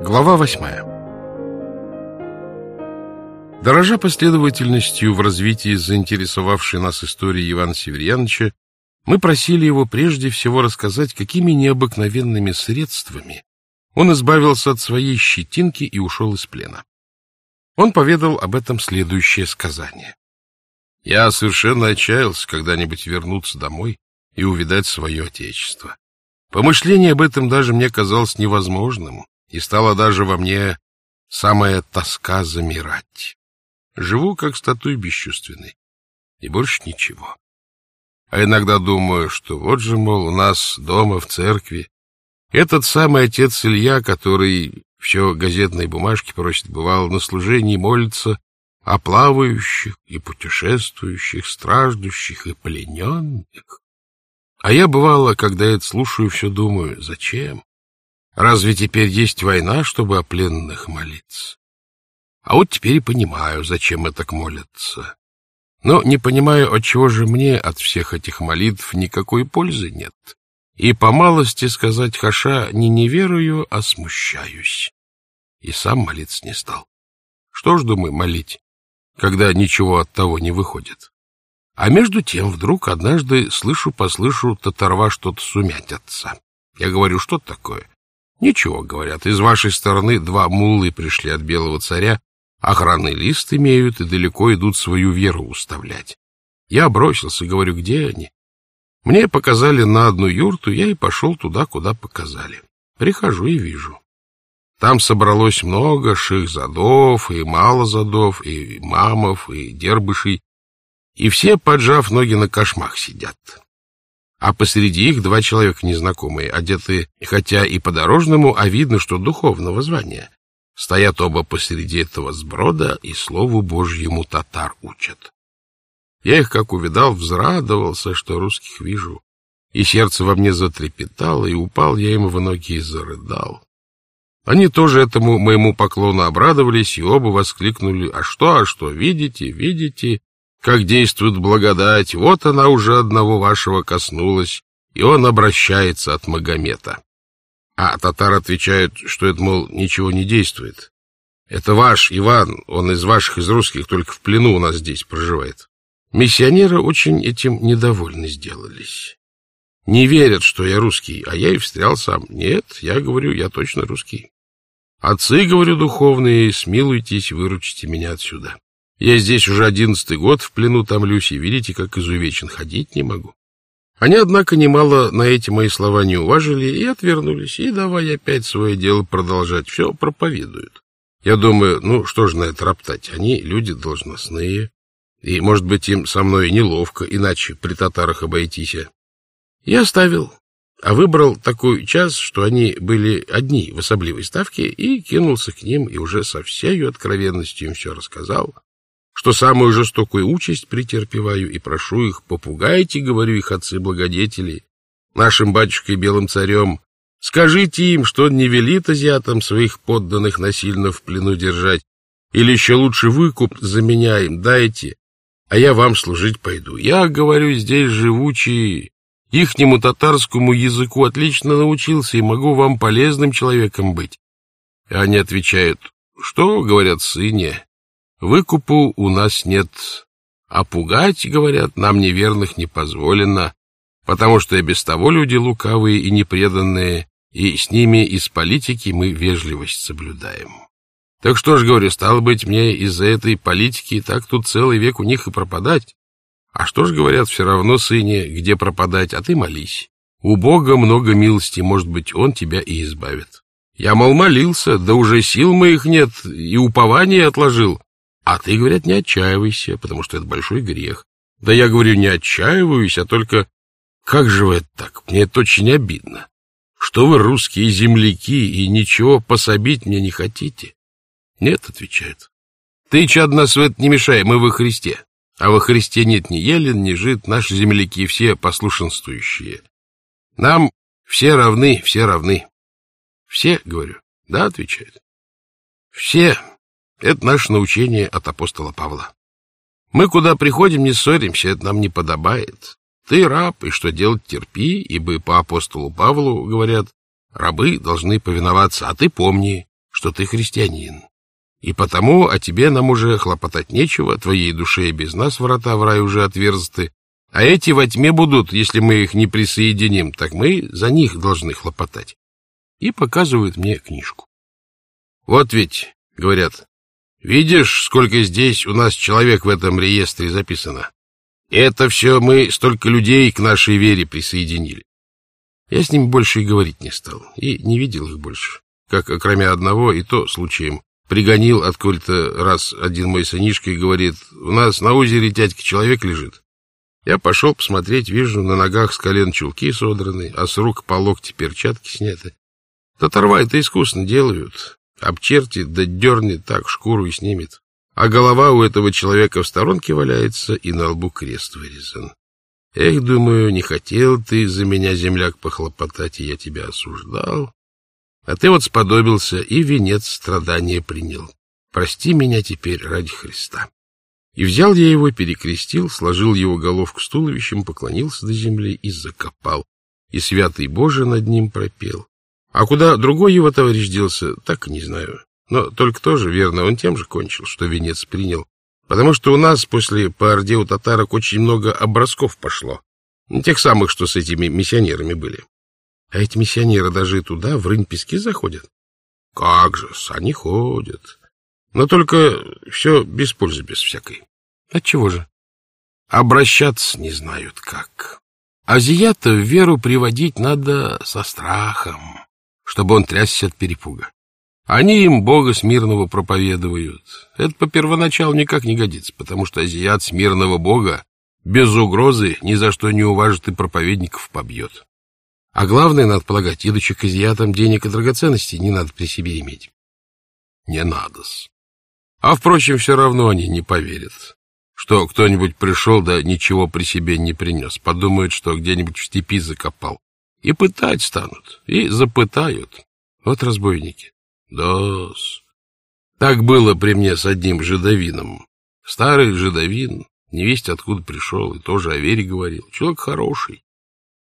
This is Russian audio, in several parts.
Глава восьмая Дорожа последовательностью в развитии заинтересовавшей нас истории Ивана Северьяновича, мы просили его прежде всего рассказать, какими необыкновенными средствами он избавился от своей щетинки и ушел из плена. Он поведал об этом следующее сказание. «Я совершенно отчаялся когда-нибудь вернуться домой и увидать свое отечество. Помышление об этом даже мне казалось невозможным, и стало даже во мне самая тоска замирать. Живу как статуй бесчувственный, и больше ничего. А иногда думаю, что вот же, мол, у нас дома в церкви этот самый отец Илья, который все газетные бумажки просит, бывал на служении молится о плавающих и путешествующих, страждущих и плененных. А я, бывало, когда это слушаю, все думаю, зачем? Разве теперь есть война, чтобы о пленных молиться? А вот теперь и понимаю, зачем это молятся. Но не понимаю, отчего же мне от всех этих молитв никакой пользы нет. И по малости сказать хаша не не верую, а смущаюсь. И сам молиться не стал. Что ж, думаю, молить, когда ничего от того не выходит? А между тем вдруг однажды слышу-послышу татарва что-то сумятятся. Я говорю, что такое? Ничего, говорят, из вашей стороны два муллы пришли от белого царя, охранный лист имеют и далеко идут свою веру уставлять. Я бросился, говорю, где они? Мне показали на одну юрту, я и пошел туда, куда показали. Прихожу и вижу. Там собралось много ших-задов, и мало-задов, и мамов, и дербышей, и все, поджав ноги на кошмах, сидят. А посреди их два человека незнакомые, одетые, хотя и по-дорожному, а видно, что духовного звания. Стоят оба посреди этого сброда и слову Божьему татар учат. Я их, как увидал, взрадовался, что русских вижу. И сердце во мне затрепетало, и упал я им в ноги и зарыдал. Они тоже этому моему поклону обрадовались и оба воскликнули «А что, а что, видите, видите?» Как действует благодать, вот она уже одного вашего коснулась, и он обращается от Магомета. А татар отвечает, что это, мол, ничего не действует. Это ваш Иван, он из ваших, из русских, только в плену у нас здесь проживает. Миссионеры очень этим недовольны сделались. Не верят, что я русский, а я и встрял сам. Нет, я говорю, я точно русский. Отцы, говорю, духовные, смилуйтесь, выручите меня отсюда. Я здесь уже одиннадцатый год в плену томлюсь, и видите, как изувечен, ходить не могу. Они, однако, немало на эти мои слова не уважили и отвернулись, и давай опять свое дело продолжать, все проповедуют. Я думаю, ну что же на это роптать, они люди должностные, и, может быть, им со мной неловко, иначе при татарах обойтись. Я оставил, а выбрал такой час, что они были одни в особливой ставке, и кинулся к ним, и уже со всей откровенностью им все рассказал, что самую жестокую участь претерпеваю, и прошу их, попугайте, говорю их отцы-благодетели, нашим батюшкой белым царем, скажите им, что он не велит азиатам своих подданных насильно в плену держать, или еще лучше выкуп за меня им дайте, а я вам служить пойду. Я, говорю, здесь живучий, ихнему татарскому языку отлично научился и могу вам полезным человеком быть. И они отвечают, что, говорят, сыне, Выкупу у нас нет, а пугать, говорят, нам неверных не позволено, потому что и без того люди лукавые и непреданные, и с ними из политики мы вежливость соблюдаем. Так что ж, говорю, стало быть, мне из-за этой политики так тут целый век у них и пропадать. А что ж, говорят, все равно, сыне, где пропадать, а ты молись. У Бога много милости, может быть, Он тебя и избавит. Я, мол, молился, да уже сил моих нет, и упование отложил. А ты, говорят, не отчаивайся, потому что это большой грех. Да я говорю, не отчаиваюсь, а только... Как же вы это так? Мне это очень обидно. Что вы русские земляки и ничего пособить мне не хотите? Нет, отвечает. Ты, чад, нас в это не мешай, мы во Христе. А во Христе нет ни елен, ни жид, наши земляки все послушенствующие. Нам все равны, все равны. Все, говорю. Да, отвечает. Все, это наше научение от апостола Павла. Мы куда приходим, не ссоримся, это нам не подобает. Ты раб, и что делать терпи, ибо по апостолу Павлу говорят, рабы должны повиноваться, а ты помни, что ты христианин. И потому о тебе нам уже хлопотать нечего, твоей душе и без нас врата в рай уже отверзты, а эти во тьме будут, если мы их не присоединим, так мы за них должны хлопотать. И показывают мне книжку. Вот ведь, говорят, видишь, сколько здесь у нас человек в этом реестре записано. Это все мы столько людей к нашей вере присоединили. Я с ними больше и говорить не стал, и не видел их больше, как, кроме одного, и то случаем. Пригонил откуда-то раз один мой сынишка и говорит, у нас на озере дядька человек лежит. Я пошел посмотреть, вижу, на ногах с колен чулки содраны, а с рук по локти перчатки сняты. Татарва это искусно делают. Обчертит, да дернет так, шкуру и снимет. А голова у этого человека в сторонке валяется, и на лбу крест вырезан. Эх, думаю, не хотел ты за меня, земляк, похлопотать, и я тебя осуждал. А ты вот сподобился и венец страдания принял. Прости меня теперь ради Христа. И взял я его, перекрестил, сложил его головку с туловищем, поклонился до земли и закопал. И святый Боже над ним пропел. А куда другой его товарищ делся, так и не знаю. Но только тоже, верно, он тем же кончил, что венец принял. Потому что у нас после по орде у татарок очень много образков пошло. Тех самых, что с этими миссионерами были. А эти миссионеры даже и туда, в рынь-пески заходят? Как же, они ходят. Но только все без пользы, без всякой. Отчего же? Обращаться не знают как. Азията в веру приводить надо со страхом, чтобы он трясся от перепуга. Они им Бога смирного проповедуют. Это по первоначалу никак не годится, потому что азиат смирного Бога без угрозы ни за что не уважит и проповедников побьет. А главное, надо полагать, идучи к азиатам, денег и драгоценностей не надо при себе иметь. Не надо-с. А, впрочем, все равно они не поверят, что кто-нибудь пришел, да ничего при себе не принес. Подумают, что где-нибудь в степи закопал. И пытать станут, и запытают. Вот разбойники. да -с. Так было при мне с одним жидовином. Старый жидовин, невесть откуда пришел, и тоже о вере говорил. Человек хороший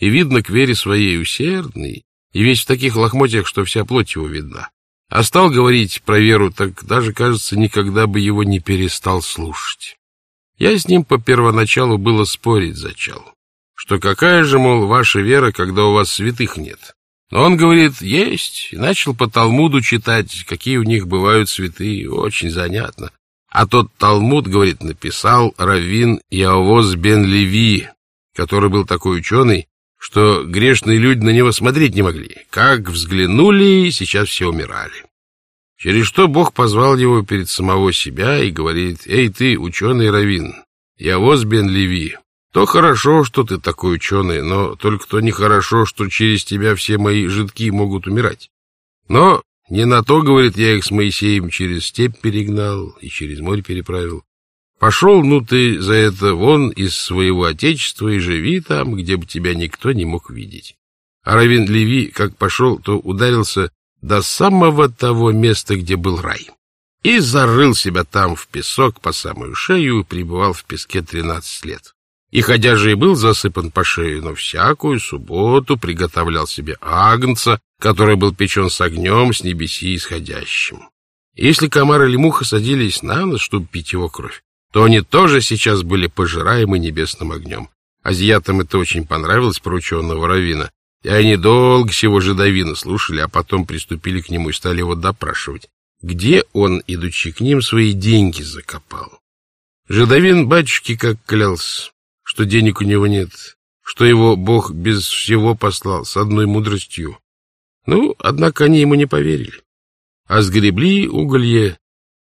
и, видно, к вере своей усердный, и весь в таких лохмотьях, что вся плоть его видна. А стал говорить про веру, так даже, кажется, никогда бы его не перестал слушать. Я с ним по первоначалу было спорить зачал, что какая же, мол, ваша вера, когда у вас святых нет. Но он говорит, есть, и начал по Талмуду читать, какие у них бывают святые, очень занятно. А тот Талмуд, говорит, написал Равин Иовоз бен Леви, который был такой ученый, что грешные люди на него смотреть не могли. Как взглянули, сейчас все умирали. Через что Бог позвал его перед самого себя и говорит, «Эй ты, ученый Равин, я воз бен Леви, то хорошо, что ты такой ученый, но только то нехорошо, что через тебя все мои жидки могут умирать. Но не на то, говорит, я их с Моисеем через степь перегнал и через море переправил. Пошел, ну ты за это вон из своего отечества и живи там, где бы тебя никто не мог видеть. А Равин Леви, как пошел, то ударился до самого того места, где был рай. И зарыл себя там в песок по самую шею и пребывал в песке тринадцать лет. И хотя же и был засыпан по шею, но всякую субботу приготовлял себе агнца, который был печен с огнем с небеси исходящим. Если комар или муха садились на нос, чтобы пить его кровь, то они тоже сейчас были пожираемы небесным огнем. Азиатам это очень понравилось про ученого Равина, и они долго всего жидовина слушали, а потом приступили к нему и стали его допрашивать, где он, идучи к ним, свои деньги закопал. Жидовин батюшки как клялся, что денег у него нет, что его Бог без всего послал, с одной мудростью. Ну, однако они ему не поверили. А сгребли уголье,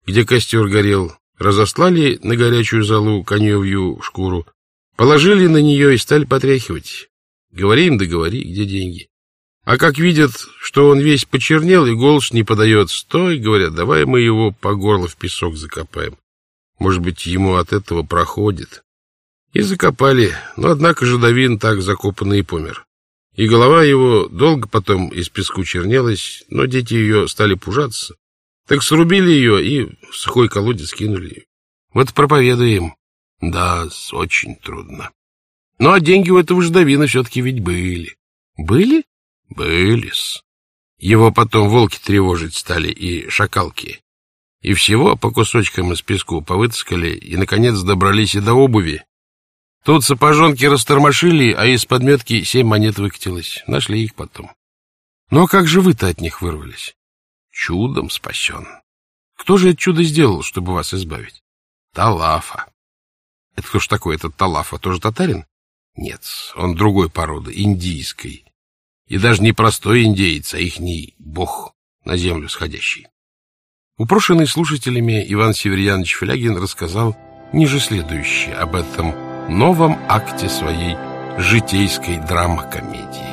где костер горел, разослали на горячую залу коневью шкуру, положили на нее и стали потряхивать. Говори им, да говори, где деньги. А как видят, что он весь почернел и голос не подает, стой, говорят, давай мы его по горло в песок закопаем. Может быть, ему от этого проходит. И закопали, но однако же Давин так закопанный и помер. И голова его долго потом из песку чернелась, но дети ее стали пужаться. Так срубили ее и в сухой колодец кинули. Вот проповедуем. Да, очень трудно. Ну, а деньги у этого ждовина все-таки ведь были. Были? Были-с. Его потом волки тревожить стали и шакалки. И всего по кусочкам из песку повытаскали, и, наконец, добрались и до обуви. Тут сапожонки растормошили, а из подметки семь монет выкатилось. Нашли их потом. А как же вы-то от них вырвались? Чудом спасен. Кто же это чудо сделал, чтобы вас избавить? Талафа. Это кто ж такой этот Талафа? Тоже татарин? Нет, он другой породы, индийской. И даже не простой индеец, а ихний бог, на землю сходящий. Упрошенный слушателями Иван Северьянович Флягин рассказал ниже следующее об этом новом акте своей житейской драмокомедии.